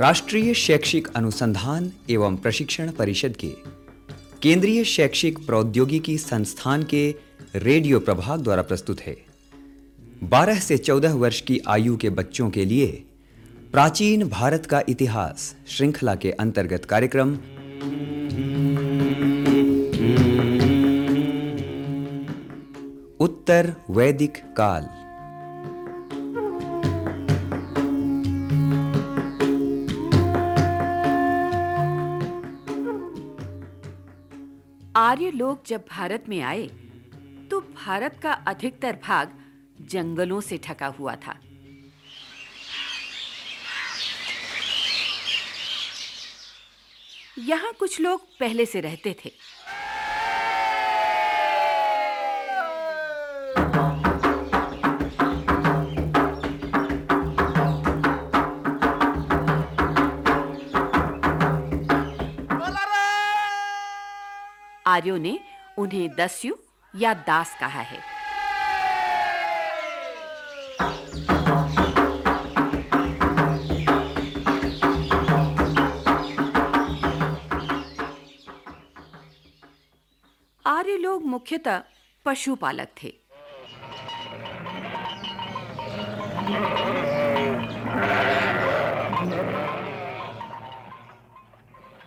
राष्ट्रीय शैक्षिक अनुसंधान एवं प्रशिक्षण परिषद के केंद्रीय शैक्षिक प्रौद्योगिकी संस्थान के रेडियो प्रभाग द्वारा प्रस्तुत है। 12 से 14 वर्ष की आयु के बच्चों के लिए प्राचीन भारत का इतिहास श्रृंखला के अंतर्गत कार्यक्रम उत्तर वैदिक काल। आर्य लोग जब भारत में आए तो भारत का अधिकतर भाग जंगलों से ढका हुआ था। यहाँ कुछ लोग पहले से रहते थे। आर्यों ने उन्हें दस्यु या दास कहा है। आर्य लोग मुख्यतः पशुपालक थे।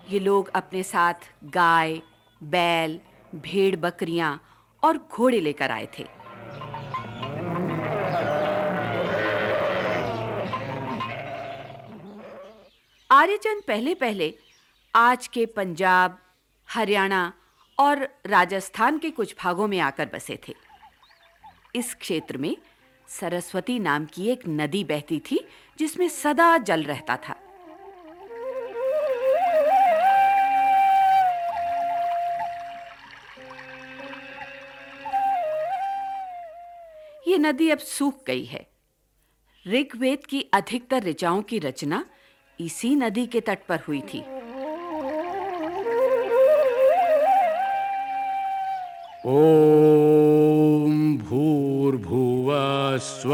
ये लोग अपने साथ गाय बैल, भेड़ बकरियाँ और घोड़े लेकर आए थे। आर्यजन पहले पहले आज के पंजाब, हरियाणा और राजस्थान के कुछ भागों में आकर बसे थे। इस क्षेत्र में सरस्वती नाम की एक नदी बहती थी, जिसमें सदा जल रहता था। नदी अब सूख गई है। ऋग्वेद की अधिकतर ऋचाओं की रचना इसी नदी के तट पर हुई थी। ॐ भूर्भुवः स्व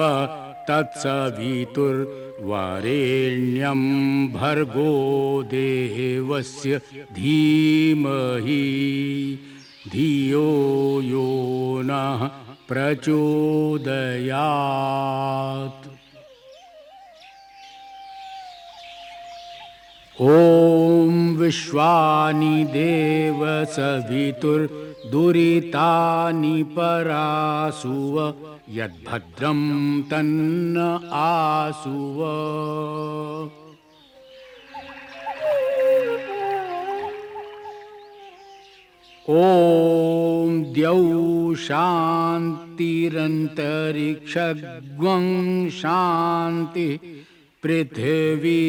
तत्सवितुर्वरेण्यं भर्गो देवस्य धीमहि धियो यो नः प्रचोदयात्। ॐ विश्वानि देव सवितुर्दुरितानि परासुव यद्भद्रं तन्न आसुव। ॐ द्यौ शान्तिरन्तरिक्षग्वं शान्तिः पृथिवी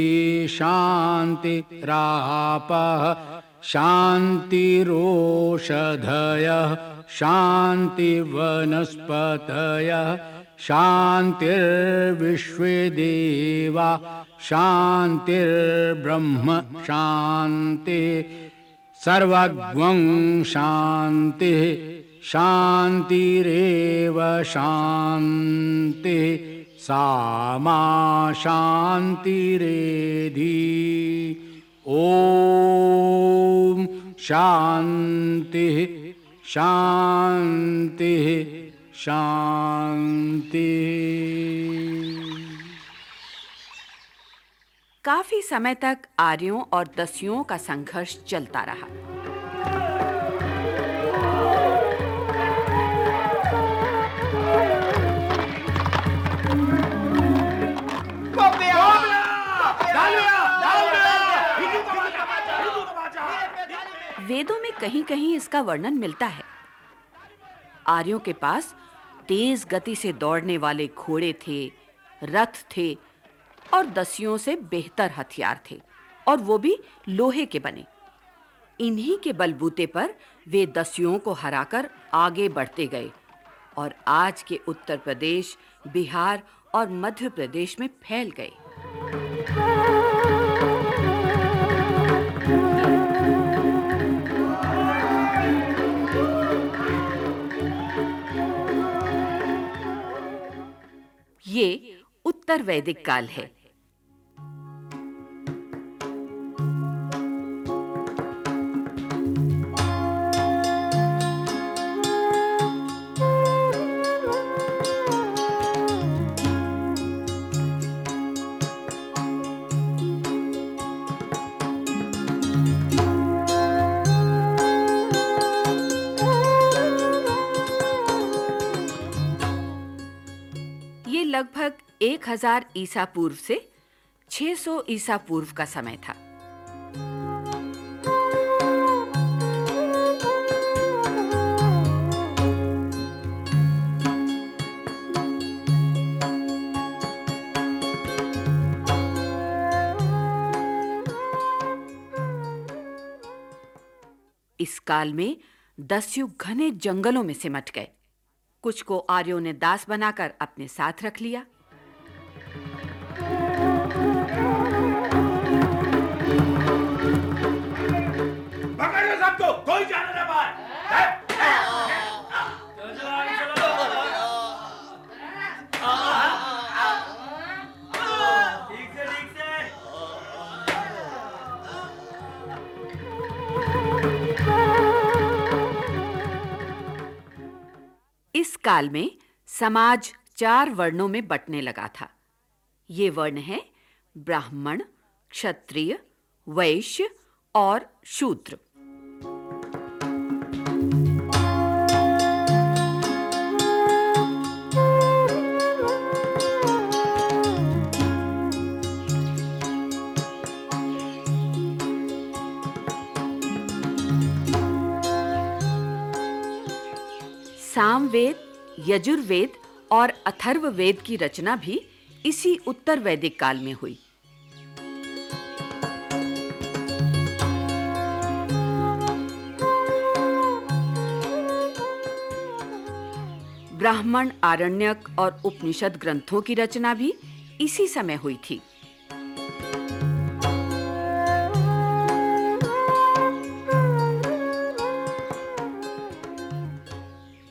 शान्तिरापः शान्तिरोषधयः शान्तिवनस्पतयः शान्तिर्विश्वे देवा शान्तिर्ब्रह्म शान्ति सर्वग्वं शान्तिः शान्तिरेव शान्तिः सा मा शान्तिरेधि। ॐ शान्तिः शान्तिः शान्तिः। काफ़ी समय तक आर्यों और दस्युओं का संघर्ष चलता रहा। वेदों में कहीं-कहीं इसका वर्णन मिलता है। आर्यों के पास तेज गति से दौड़ने वाले घोड़े थे, रथ थे और दसियों से बेहतर हथियार थे, और वो भी लोहे के बने। इन्हीं के बलबूते पर वे दसियों को हराकर आगे बढ़ते गए, और आज के उत्तर प्रदेश, बिहार और मध्य प्रदेश में फैल गए। ये उत्तर वैदिक काल है। 1000 ईसा पूर्व से 600 ईसा पूर्व का समय था। इस काल में दस युग घने जंगलों में सिमट गए। कुछ को आर्यों ने दास बनाकर अपने साथ रख लिया। काल में समाज चार वर्णों में बटने लगा था। ये वर्ण है ब्राह्मण, क्षत्रिय, वैश्य और शूद्र। सामवेद यजुर्वेद और अथर्ववेद की रचना भी इसी उत्तर वैदिक काल में हुई। ब्राह्मण, आरण्यक और उपनिषद ग्रंथों की रचना भी इसी समय हुई थी।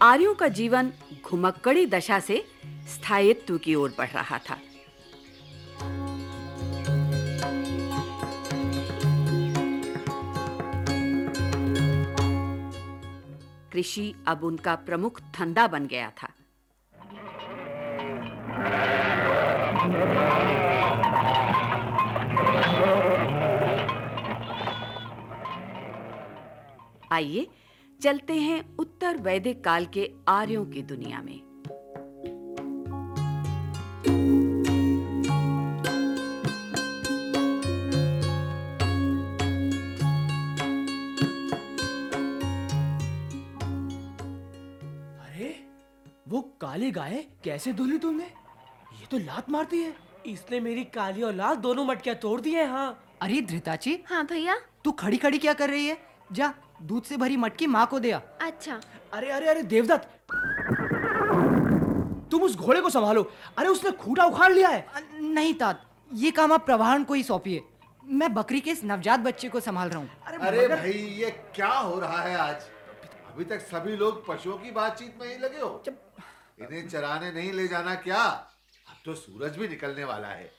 आर्यों का जीवन घुमक्कड़ी दशा से स्थायित्व की ओर बढ़ रहा था। कृषि अब उनका प्रमुख धंधा बन गया था। आइए चलते हैं उत्तर वैदिक काल के आर्यों की दुनिया में। अरे वो काली गाय कैसे धुली तुमने ये तो लात मारती है। इसने मेरी काली और लाल दोनों मटकियाँ तोड़ दी हैं हाँ। अरे धृताची। हाँ भैया। तू खड़ी खड़ी क्या कर रही है? जा। दूध से भरी मटकी माँ को दे आ। अच्छा। अरे अरे अरे देवदत्त। तुम उस घोड़े को संभालो। अरे उसने खूटा उखाड़ लिया है। नहीं तात। ये काम आप प्रभान को ही सौंपिए। मैं बकरी के इस नवजात बच्चे को संभाल रहा हूँ। अरे भाई ये क्या हो रहा है आज? अभी तक सभी लोग पशुओं की बातचीत में ही लगे हो। इन्हें चराने नहीं ले जाना क्या? अब तो सूरज भी निकलने वाला है।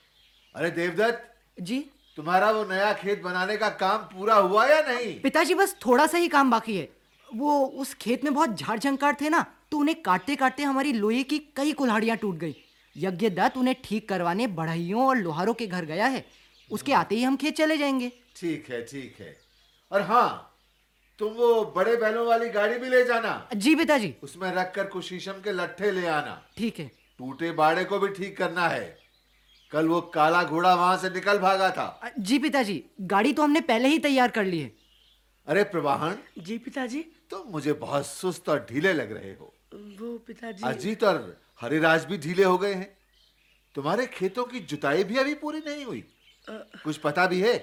अरे देवदत्त। जी? तुम्हारा वो नया खेत बनाने का काम पूरा हुआ या नहीं? पिताजी बस थोड़ा सा ही काम बाकी है। वो उस खेत में बहुत झाड़ झंकार थे ना तो उन्हें काटते काटते हमारी लोहे की कई कुल्हाड़ियाँ टूट गई। यज्ञ दत्त उन्हें ठीक करवाने बढ़इयों और लोहारों के घर गया है। उसके आते ही हम खेत चले जाएँगे। ठीक है ठीक है। और हाँ तुम वो बड़े बैलों वाली गाड़ी भी ले जाना। जी पिताजी। उसमें रखकर कुछ शीशम के लट्ठे ले आना। ठीक है। टूटे बाड़े को भी ठीक करना है। कल वो काला घोड़ा वहाँ से निकल भागा था। जी पिताजी गाड़ी तो हमने पहले ही तैयार कर ली है। अरे प्रवाहन जी पिताजी। तुम मुझे बहुत सुस्त और ढीले लग रहे हो। वो पिताजी। अजीत और हरिराज भी ढीले हो गए हैं। तुम्हारे खेतों की जुताई भी अभी पूरी नहीं हुई। आ... कुछ पता भी है?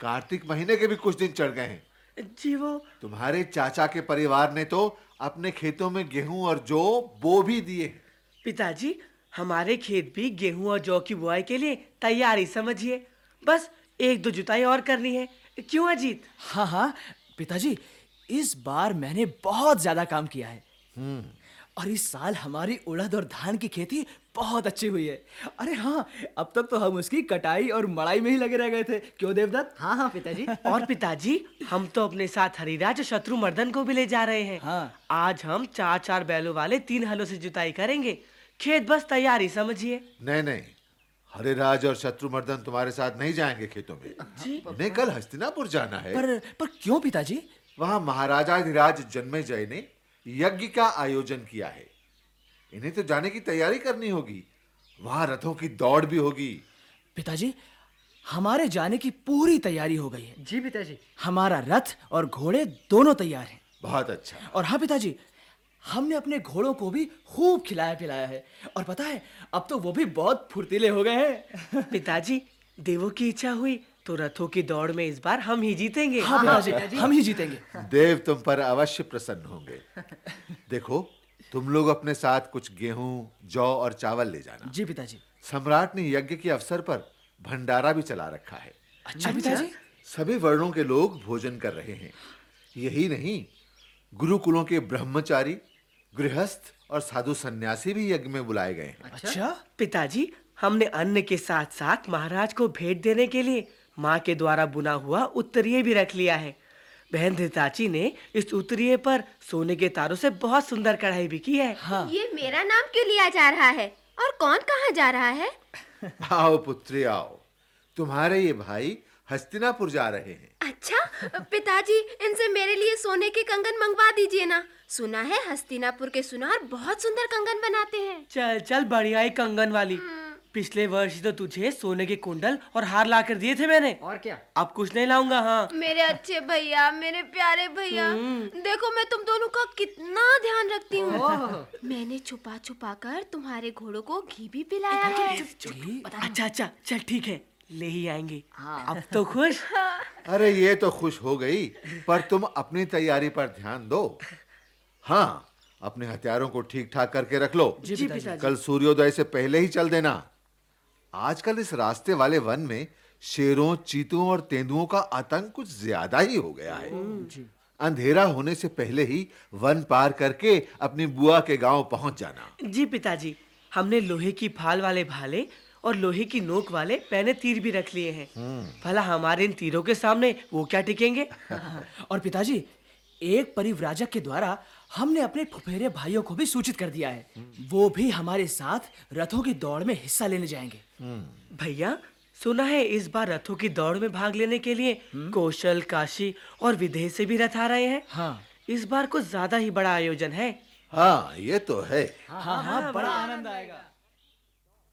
कार्तिक महीने के भी कुछ दिन चढ़ गए हैं। जी वो तुम्हारे चाचा के परिवार ने तो अपने खेतों में गेहूँ और जौ बो भी दिए पिताजी हमारे खेत भी गेहूँ और जौ की बुआई के लिए तैयारी समझिए। बस एक दो जुताई और करनी है। क्यों अजीत? हाँ हाँ पिताजी इस बार मैंने बहुत ज़्यादा काम किया है। और इस साल हमारी उड़द और धान की खेती बहुत अच्छी हुई है। अरे हाँ अब तक तो हम उसकी कटाई और मड़ाई में ही लगे रह गए थे। क्यों देवदत्त? हाँ हाँ पिताजी। और पिताजी हम तो अपने साथ हरिराज और शत्रुमर्दन को भी ले जा रहे हैं। हाँ। आज हम चार चार बैलों वाले तीन हलों से जुताई करेंगे। खेत बस तैयारी समझिए। नहीं नहीं। हरिराज और शत्रुमर्दन तुम्हारे साथ नहीं जाएँगे खेतों में। जी। उन्हें कल हस्तिनापुर जाना है। पर पर क्यों पिताजी? वहाँ महाराजा धीराज जन्मे जय ने यज्ञ का आयोजन किया है। इन्हें तो जाने की तैयारी करनी होगी। वहाँ रथों की दौड़ भी होगी। पिताजी हमारे जाने की पूरी तैयारी हो गई है। जी पिताजी। हमारा रथ और घोड़े दोनों तैयार हैं। बहुत अच्छा। और हाँ पिताजी हमने अपने घोड़ों को भी खूब खिलाया पिलाया है। और पता है अब तो वो भी बहुत फुर्तीले हो गए हैं। पिताजी देवों की इच्छा हुई तो रथों की दौड़ में इस बार हम ही जीतेंगे। हाँ पिताजी हम ही जीतेंगे। देव तुम पर अवश्य प्रसन्न होंगे। देखो तुम लोग अपने साथ कुछ गेहूँ जौ और चावल ले जाना। जी पिताजी। सम्राट ने यज्ञ के अवसर पर भंडारा भी चला रखा है। अच्छा। पिताजी? सभी वर्णों के लोग भोजन कर रहे हैं। यही नहीं गुरुकुलों के ब्रह्मचारी गृहस्थ और साधु सन्यासी भी यज्ञ में बुलाए गए हैं। अच्छा? पिताजी हमने अन्न के साथ साथ महाराज को भेंट देने के लिए माँ के द्वारा बुना हुआ उत्तरीय भी रख लिया है। बहन धृताची ने इस उत्तरीय पर सोने के तारों से बहुत सुंदर कढ़ाई भी की है। हाँ। ये मेरा नाम क्यों लिया जा रहा है? और कौन कहाँ जा रहा है? आओ पुत्री आओ। तुम्हारे ये भाई हस्तिनापुर जा रहे हैं। अच्छा? पिताजी इनसे मेरे लिए सोने के कंगन मंगवा दीजिए ना। सुना है हस्तिनापुर के सुनार बहुत सुंदर कंगन बनाते हैं। चल चल बढ़िया ही कंगन वाली। पिछले वर्ष तो तुझे सोने के कुंडल और हार ला कर दिए थे मैंने। और क्या? अब कुछ नहीं लाऊँगा हाँ। मेरे अच्छे भैया मेरे प्यारे भैया देखो मैं तुम दोनों का कितना ध्यान रखती हूँ। मैंने छुपा छुपा कर तुम्हारे घोड़ों को घी भी पिलाया है। अच्छा अच्छा चल ठीक है ले ही आएँगे। अब तो खुश। अरे ये तो खुश हो गई पर तुम अपनी तैयारी पर ध्यान दो। हाँ अपने हथियारों को ठीक ठाक करके रख लो। जी पिताजी। कल सूर्योदय से पहले ही चल देना। आजकल इस रास्ते वाले वन में शेरों चीतों और तेंदुओं का आतंक कुछ ज़्यादा ही हो गया है। अंधेरा होने से पहले ही वन पार करके अपनी बुआ के गाँव पहुँच जाना। जी पिताजी हमने लोहे की फाल वाले भाले और लोहे की नोक वाले पहने तीर भी रख लिए हैं। भला हमारे इन तीरों के सामने वो क्या टिकेंगे? और पिताजी एक परिव्राजक के द्वारा हमने अपने फुफेरे भाइयों को भी सूचित कर दिया है। वो भी हमारे साथ रथों की दौड़ में हिस्सा लेने जाएँगे। भैया सुना है इस बार रथों की दौड़ में भाग लेने के लिए कौशल काशी और विदेश से भी रथ आ रहे हैं। हाँ। इस बार कुछ ज़्यादा ही बड़ा आयोजन है। हाँ ये तो है हाँ हाँ बड़ा आनंद आएगा।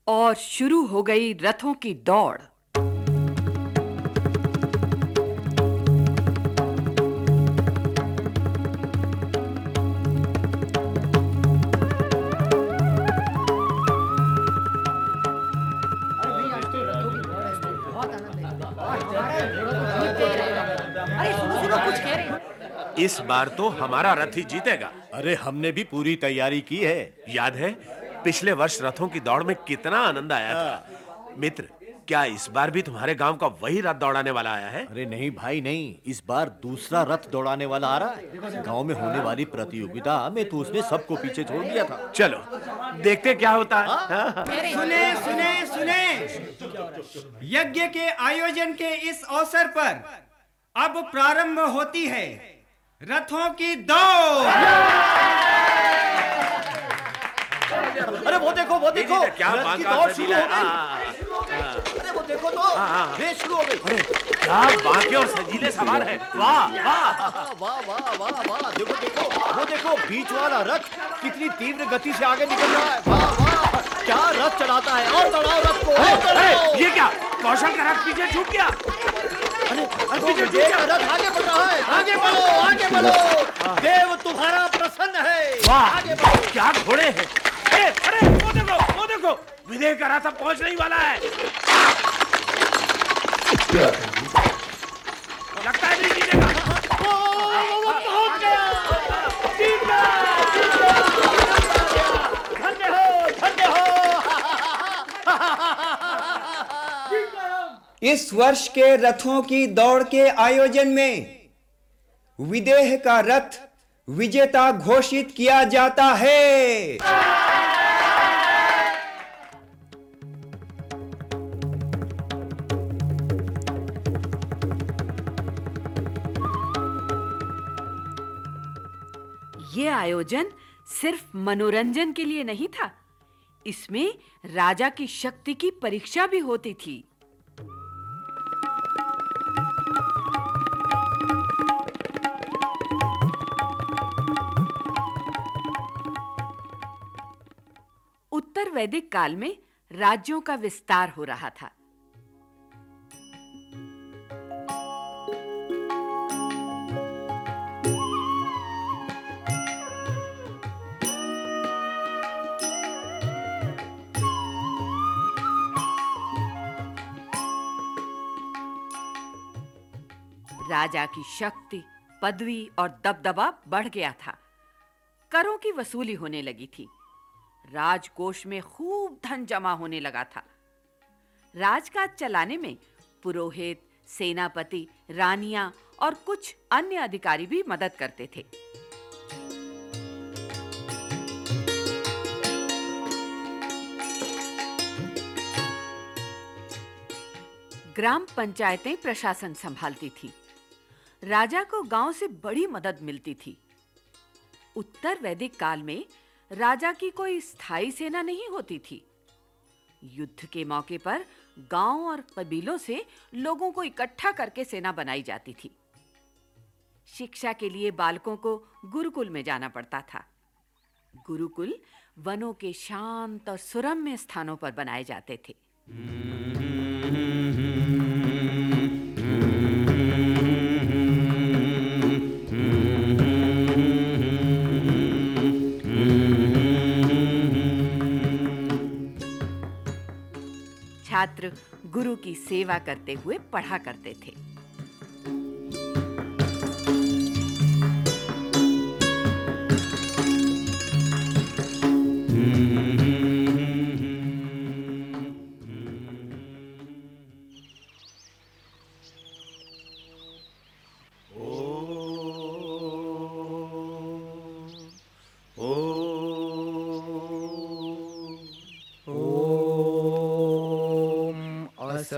और शुरू हो गई रथों की दौड़। इस बार तो हमारा रथ ही जीतेगा। अरे हमने भी पूरी तैयारी की है। याद है? पिछले वर्ष रथों की दौड़ में कितना आनंद आया था। मित्र क्या इस बार भी तुम्हारे गाँव का वही रथ दौड़ाने वाला आया है? अरे नहीं भाई नहीं। इस बार दूसरा रथ दौड़ाने वाला आ रहा है। गाँव में होने वाली प्रतियोगिता में तो उसने सबको पीछे छोड़ दिया था। चलो देखते क्या होता है। सुने सुने सुने। यज्ञ के आयोजन के इस अवसर पर अब प्रारंभ होती है। रथों की दौड़। अरे वो देखो वो देखो। क्या रथ की दौड़ शुरू हो गई। हाँ, अरे वो देखो तो रेस शुरू हो गई। अरे क्या बांके और सजीले सवार है। वाह वाह। वाह वाह वाह वाह। देखो देखो वो देखो बीच वाला रथ कितनी तीव्र गति से आगे निकल रहा है। वाह वाह क्या रथ चलाता है। और दौड़ाओ रथ को ये क्या कौशल का रथ पीछे छूट गया? अरे अरे पीछे रथ आगे बढ़ रहा है आगे बढ़ो आगे बढ़ो। देव तुम्हारा प्रसन्न है। वाह आगे बढ़ो। क्या घोड़े हैं। ए, अरे वो देखो वो देखो। विदेह का रास्ता पहुँचने ही वाला है? इस वर्ष के रथों की दौड़ के आयोजन में विदेह का रथ विजेता घोषित किया जाता है। ये आयोजन सिर्फ़ मनोरंजन के लिए नहीं था, इसमें राजा की शक्ति की परीक्षा भी होती थी। वैदिक काल में राज्यों का विस्तार हो रहा था। राजा की शक्ति, पदवी और दबदबा बढ़ गया था। करों की वसूली होने लगी थी। राजकोष में खूब धन जमा होने लगा था। राजकाज चलाने में पुरोहित, सेनापति, रानियाँ और कुछ अन्य अधिकारी भी मदद करते थे। ग्राम पंचायतें प्रशासन संभालती थी। राजा को गाँव से बड़ी मदद मिलती थी। उत्तर वैदिक काल में राजा की कोई स्थायी सेना नहीं होती थी। युद्ध के मौके पर गाँव और कबीलों से लोगों को इकट्ठा करके सेना बनाई जाती थी। शिक्षा के लिए बालकों को गुरुकुल में जाना पड़ता था। गुरुकुल वनों के शांत और सुरम्य स्थानों पर बनाए जाते थे। छात्र गुरु की सेवा करते हुए पढ़ा करते थे।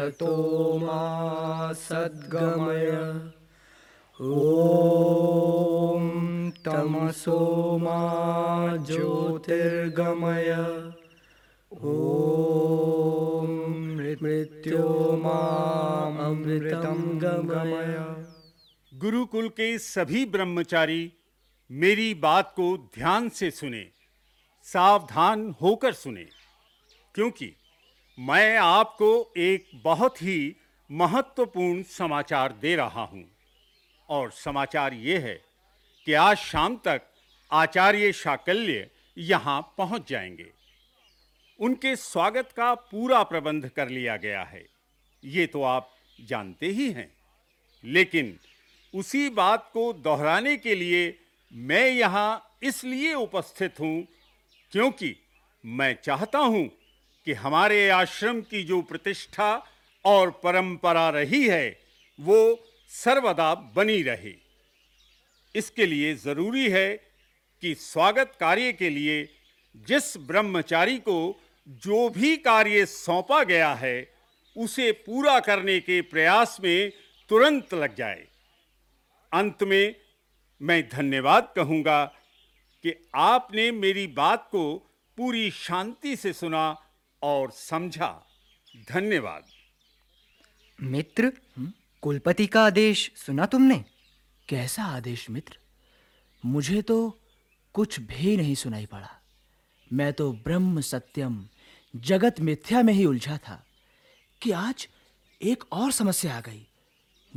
असतो मा सद्गमय। ॐ तमसो मा ज्योतिर्गमय। ॐ मृत्यो मामृतं गमय। गुरुकुल के सभी ब्रह्मचारी, मेरी बात को ध्यान से सुने, सावधान होकर सुने, क्योंकि मैं आपको एक बहुत ही महत्वपूर्ण समाचार दे रहा हूँ। और समाचार ये है कि आज शाम तक आचार्य शाकल्य यहाँ पहुँच जाएँगे। उनके स्वागत का पूरा प्रबंध कर लिया गया है। ये तो आप जानते ही हैं। लेकिन उसी बात को दोहराने के लिए मैं यहाँ इसलिए उपस्थित हूँ क्योंकि मैं चाहता हूँ कि हमारे आश्रम की जो प्रतिष्ठा और परंपरा रही है, वो सर्वदा बनी रहे। इसके लिए ज़रूरी है कि स्वागत कार्य के लिए जिस ब्रह्मचारी को जो भी कार्य सौंपा गया है, उसे पूरा करने के प्रयास में तुरंत लग जाए। अंत में मैं धन्यवाद कहूँगा कि आपने मेरी बात को पूरी शांति से सुना और समझा। धन्यवाद। मित्र, कुलपति का आदेश सुना तुमने? कैसा आदेश मित्र? मुझे तो कुछ भी नहीं सुनाई पड़ा। मैं तो ब्रह्म सत्यम, जगत मिथ्या में ही उलझा था कि आज एक और समस्या आ गई।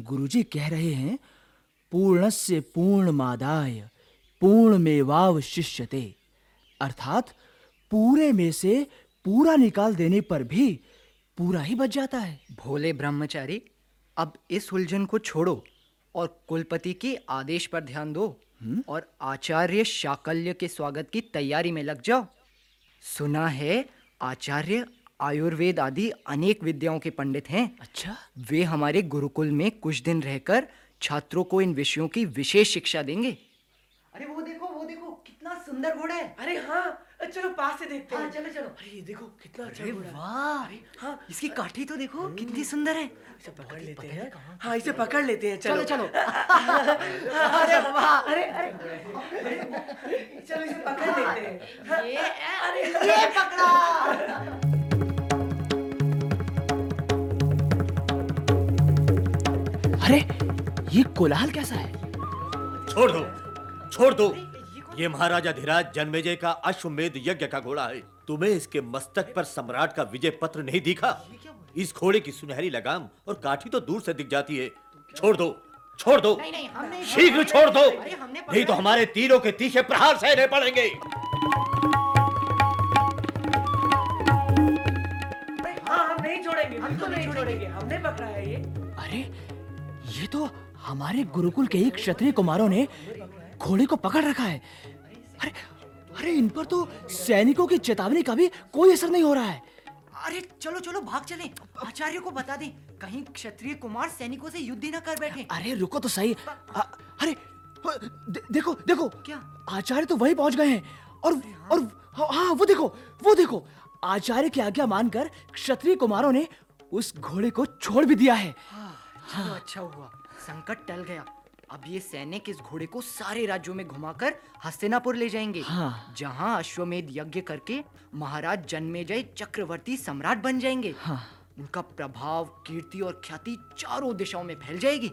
गुरुजी कह रहे हैं, पूर्णस्य पूर्णमादाय, पूर्णमेवावशिष्यते। अर्थात पूरे में से पूरा निकाल देने पर भी पूरा ही बच जाता है। भोले ब्रह्मचारी अब इस उलझन को छोड़ो और कुलपति के आदेश पर ध्यान दो और आचार्य शाकल्य के स्वागत की तैयारी में लग जाओ। सुना है आचार्य आयुर्वेद आदि अनेक विद्याओं के पंडित हैं। अच्छा। वे हमारे गुरुकुल में कुछ दिन रहकर छात्रों को इन विषयों की विशेष शिक्षा देंगे। अरे वो देखो वो देखो कितना सुंदर घोड़ा है। अरे हाँ चलो पास से देखते हैं चलो चलो। अरे ये देखो कितना अच्छा अरे है। वाह अरे हाँ। इसकी काठी तो देखो कितनी सुंदर है। इसे पकड़ लेते हैं। हाँ इसे पकड़ लेते हैं चलो। चलो, अरे वाह। अरे अरे। चलो इसे पकड़ लेते हैं। ये अरे ये पकड़ा। अरे ये कोलाहल कैसा है? छोड़ दो छोड़ दो। ये महाराजा धीराज जन्मेजय का अश्वमेध यज्ञ का घोड़ा है। तुम्हें इसके मस्तक पर सम्राट का विजय पत्र नहीं दिखा? इस घोड़े की सुनहरी लगाम और काठी तो दूर से दिख जाती है। छोड़ दो छोड़ दो। शीघ्र छोड़ दो। नहीं तो हमारे तीरों के तीखे प्रहार सहने पड़ेंगे। हाँ हम नहीं नहीं छोड़ेंगे हमने पकड़ा है ये। अरे ये तो हमारे गुरुकुल के ही क्षत्रिय कुमारों ने घोड़े को पकड़ रखा है। अरे अरे इन पर तो सैनिकों की चेतावनी का भी कोई असर नहीं हो रहा है। अरे चलो चलो भाग चले। आचार्य को बता दें कहीं क्षत्रिय कुमार सैनिकों से युद्ध ही न कर बैठे। अरे रुको तो सही। आ, अरे दे, देखो देखो। क्या? आचार्य तो वहीं पहुँच गए हैं। और और हाँ हाँ, वो देखो वो देखो। आचार्य की आज्ञा मानकर क्षत्रिय कुमारों ने उस घोड़े को छोड़ भी दिया है। चलो अच्छा हुआ। संकट टल गया। अब ये सैनिक इस घोड़े को सारे राज्यों में घुमाकर हस्तिनापुर ले जाएँगे हाँ। जहाँ अश्वमेध यज्ञ करके महाराज जन्मेजय चक्रवर्ती सम्राट बन जाएँगे हाँ। उनका प्रभाव कीर्ति और ख्याति चारों दिशाओं में फैल जाएगी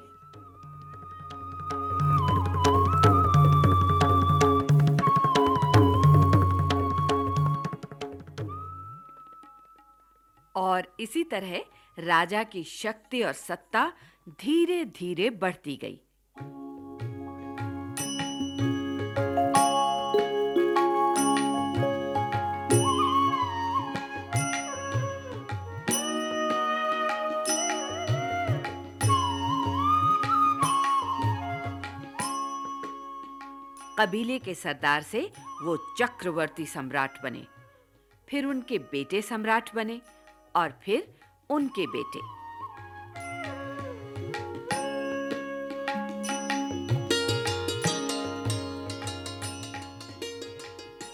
और इसी तरह राजा की शक्ति और सत्ता धीरे धीरे बढ़ती गई कबीले के सरदार से वो चक्रवर्ती सम्राट बने। फिर उनके बेटे सम्राट बने और फिर उनके बेटे।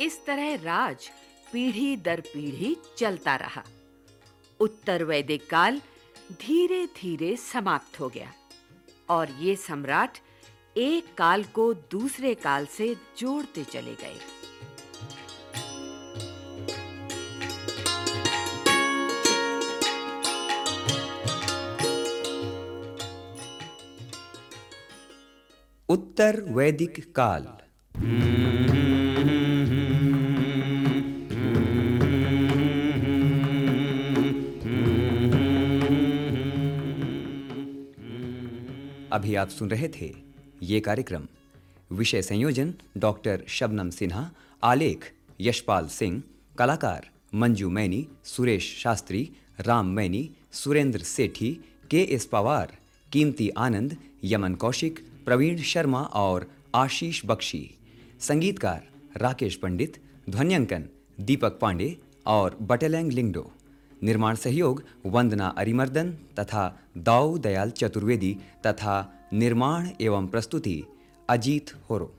इस तरह राज पीढ़ी दर पीढ़ी चलता रहा। उत्तर वैदिक काल धीरे धीरे समाप्त हो गया और ये सम्राट एक काल को दूसरे काल से जोड़ते चले गए। उत्तर वैदिक काल। अभी आप सुन रहे थे ये कार्यक्रम। विषय संयोजन डॉक्टर शबनम सिन्हा, आलेख यशपाल सिंह, कलाकार मंजू मैनी, सुरेश शास्त्री, राम मैनी, सुरेंद्र सेठी, के एस पवार, कीमती आनंद, यमन कौशिक, प्रवीण शर्मा और आशीष बख्शी। संगीतकार राकेश पंडित, ध्वन्यांकन दीपक पांडे और बटेलैंग लिंगडो। निर्माण सहयोग वंदना अरिमर्दन तथा दाऊ दयाल चतुर्वेदी तथा निर्माण एवं प्रस्तुति अजीत होरो।